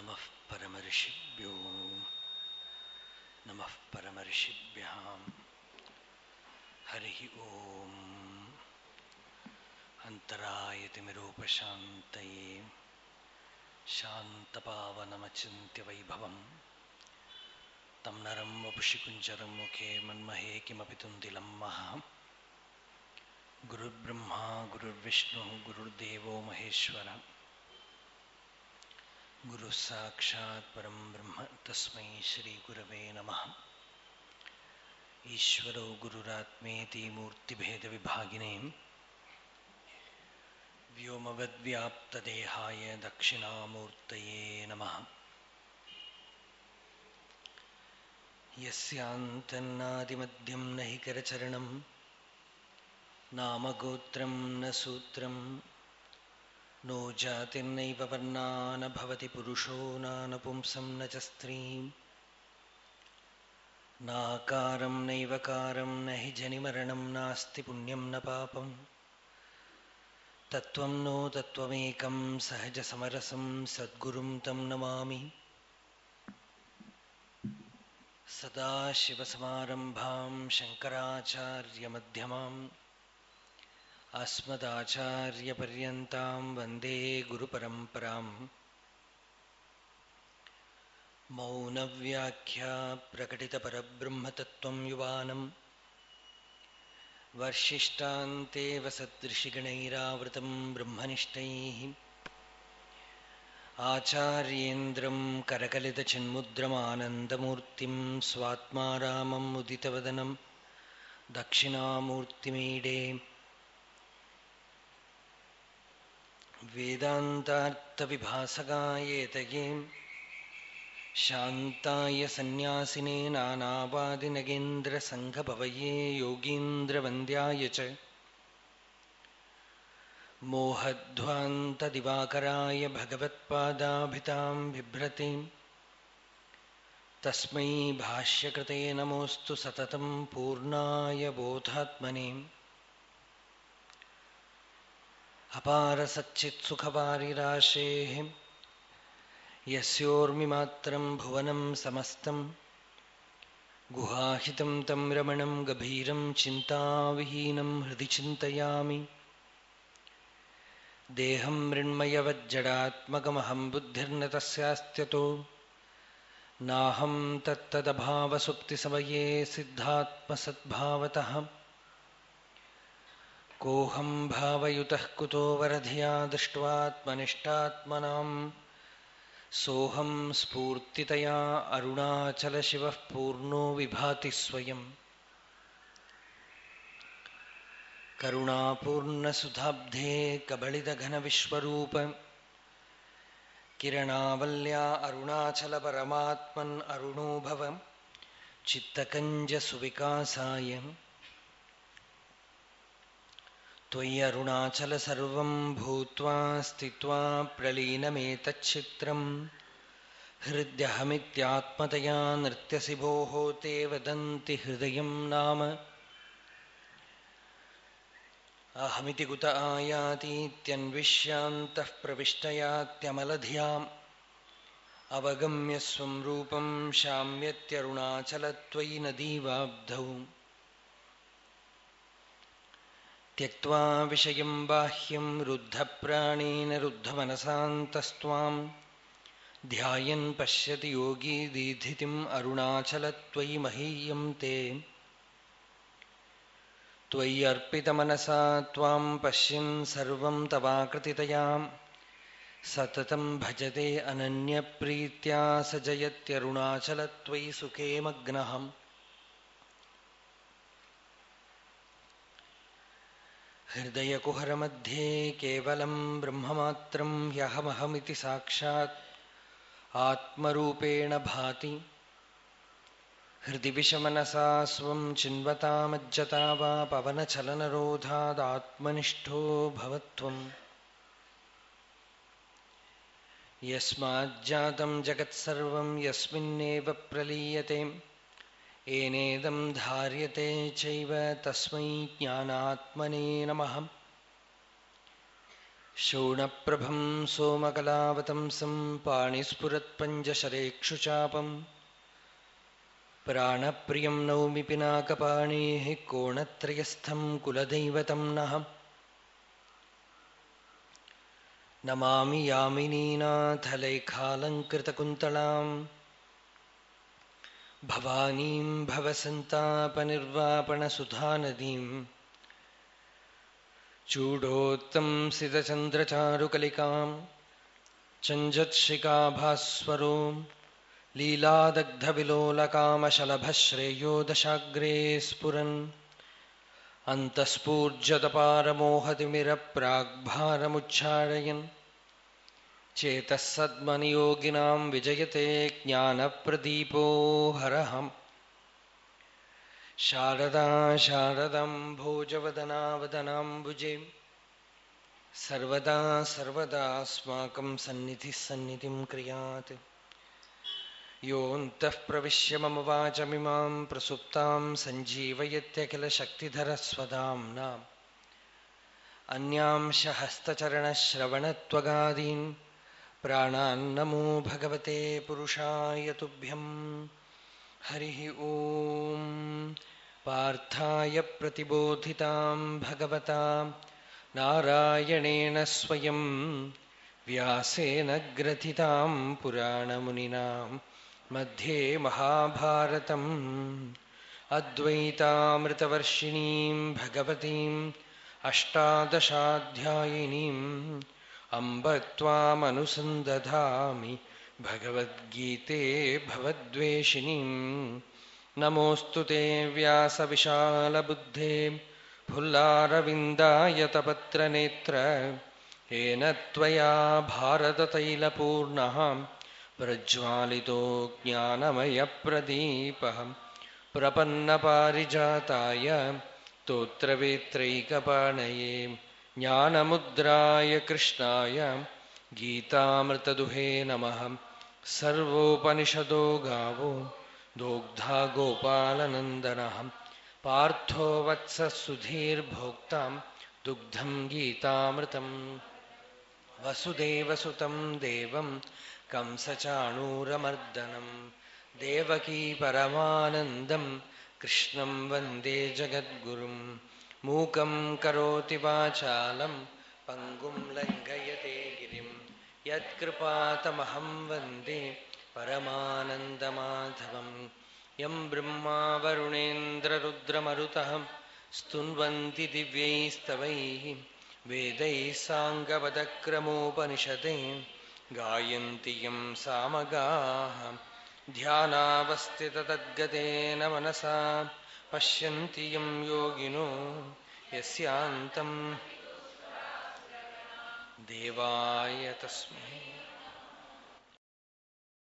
नमः परमर्षिभ्यो। नमः परमर्षिभ्याम् हरिः ॐ अन्तरायतिमिरोपशान्तये शान्तपावनमचिन्त्यवैभवम्। तं नरं वपुषि कुञ्जरं मुखे मन्महे किमपि तुन्दिलं गुरुर्ब्रह्मा, गुरुर्विष्णुः, गुरुर्देवो महेश्वरः। गुरुः साक्षात् परं ब्रह्म, तस्मै श्रीगुरवे नमः। ईश्वरो गुरुरात्मेति मूर्तिभेदविभागिने व्योमवद्व्याप्तदेहाय दक्षिणामूर्तये नमः। यस्यान्तन्नादिमध्यं न हि करचरणं, नामगोत्रं न सूत्रं नो जातिर्नैव वर्णा न भवति पुरुषो नानपुंसं न च स्त्रीं नाकारं नैव कारं न हि जनिमरणं नास्ति पुण्यं न पापं। तत्त्वं नो तत्त्वमेकं सहजसमरसं सद्गुरुं तं नमामि। सदाशिवसमारम्भां शङ्कराचार्यमध्यमाम्। अस्मदाचार्यपर्यन्तां वंदे गुरुपरम्पराम् मौनव्याख्या प्रकटितपरब्रह्मतत्त्वं युवानं। वर्षिष्टान्तेव सदृशिगणैरावृतं ब्रह्मनिष्ठैः। आचार्येन्द्रं करकलितचिन्मुद्रमानन्दमूर्तिं स्वात्मा रामम् उदितवदनं। दक्षिणामूर्तिमीडे वेदान्तार्थविभासगायेतये शान्ताय सन्न्यासिने नानावादिनगेन्द्रसङ्घभवये योगीन्द्रवन्द्याय च। मोहध्वान्तदिवाकराय भगवत्पादाभितां बिभ्रतीं। तस्मै भाष्यकृते नमोऽस्तु सततं पूर्णाय अपारसच्चित्सुखवारिराशेः यस्योर्मिमात्रं भुवनं समस्तं गुहाहितं तं रमणं गभीरं चिन्ताविहीनं हृदि चिन्तयामि। देहं मृण्मयवज्जडात्मकमहं बुद्धिर्न तस्यास्त्यतो, नाहं तत्तदभावसुप्तिसमये सिद्धात्मसद्भावतः। कोऽहं भावयुतः कुतो वरधिया दृष्ट्वात्मनिष्टात्मनां सोऽहं स्फूर्तितया अरुणाचलशिवः पूर्णो विभाति स्वयम्। करुणापूर्णसुधाब्धे कबलितघनविश्वरूप। किरणावल्या अरुणाचलपरमात्मन् अरुणो भव चित्तकञ्जसुविकासाय। त्वयि अरुणाचल सर्वं भूत्वा स्थित्वा प्रलीनमेतच्छित्रं हृद्यहमित्यात्मतया नृत्यसि भोः ते वदन्ति हृदयं नाम। अहमिति कुत आयातीत्यन्विष्यान्तः प्रविष्टयात्यमलधियाम्। अवगम्य स्वं रूपं नदीवाब्धौ त्यक्त्वा विषयं बाह्यं रुद्धप्राणेन रुद्धमनसान्तस्त्वां ध्यायन् पश्यति योगी दीधितिम् अरुणाचलत्वयि महीयं ते। त्वय्यर्पितमनसा त्वां पश्यन् सर्वं तवाकृतितया सततं भजते अनन्यप्रीत्या स जयत्यरुणाचलत्वयि सुखे मग्नः हृदयकुहरमध्ये केवलं ब्रह्ममात्रं ह्यहमहमिति साक्षात्। आत्मरूपेण भाति। हृदि विषमनसा स्वं चिन्वतामज्जता वा पवनचलनरोधादात्मनिष्ठो भवत्वम्। यस्माज्जातं जगत्सर्वं यस्मिन्नेव प्रलीयते। येनेदं धार्यते चैव तस्मै ज्ञानात्मने नमः। शोणप्रभं सोमकलावतंसं पाणिस्फुरत्पञ्जशरेक्षुचापम् प्राणप्रियं नौमि पिनाकपाणेः कोणत्रयस्थं कुलदैवतं नः। नमामि यामिनीनाथलेखालङ्कृतकुन्तलाम्। भवानीं भवसन्तापनिर्वापणसुधानदीम् चूडोत्तंसितचन्द्रचारुकलिकां चञ्जत्शिकाभास्वरो लीलादग्धविलोलकामशलभश्रेयो दशाग्रे स्फुरन् अन्तःस्फूर्जतपारमोहतिमिरप्राग्भारमुच्चारयन्। चेतः सद्मनियोगिनां विजयते ज्ञानप्रदीपो हरहम्। शारदा शारदं भोजवदनावदनाम्बुजे सर्वदा सर्वदास्माकं सन्निधिः सन्निधिं क्रियात्। योऽन्तः प्रविश्य मम वाचमिमां प्रसुप्तां सञ्जीवयत्यखिलशक्तिधरस्वदाम्नाम्। अन्यांश हस्तचरणश्रवणत्वगादीन् प्राणान्नमो भगवते पुरुषाय तुभ्यं। हरिः ॐ पार्थाय प्रतिबोधितां भगवता। नारायणेन स्वयं। व्यासेन ग्रथितां पुराणमुनिना। मध्ये महाभारतम्। अद्वैतामृतवर्षिणीं भगवतीम् अष्टादशाध्यायिनीम् अम्ब त्वामनुसन्दधामि भगवद्गीते भवद्वेषिणीम्। नमोऽस्तु ते व्यासविशालबुद्धे। फुल्लारविन्दायतपत्रनेत्र येन त्वया भारततैलपूर्णः। प्रज्वालितो ज्ञानमयप्रदीपः। प्रपन्नपारिजाताय स्तोत्रवेत्रैकपाणये। ज्ञानमुद्राय कृष्णाय गीतामृतदुहे नमः। सर्वोपनिषदो गावो दोग्धा गोपालनन्दनः। पार्थो वत्सः सुधीर्भोक्तां दुग्धं गीतामृतम् वसुदेवसुतं देवं कंसचाणूरमर्दनं। देवकी परमानन्दं कृष्णं वंदे जगद्गुरुं मूकं करोति वाचालं, पङ्गुं लङ्घयते गिरिं। यत्कृपातमहं वंदे परमानन्दमाधवं। यं ब्रह्मा वरुणेन्द्ररुद्रमरुतः स्तुन्वन्ति दिव्यैस्तवैः। वेदैः साङ्गपदक्रमोपनिषदे गायन्ति यं सामगाः। ध्यानावस्थिततद्गतेन मनसा। पश्यन्ति यं योगिनो यस्यान्तं। देवाय तस्मै।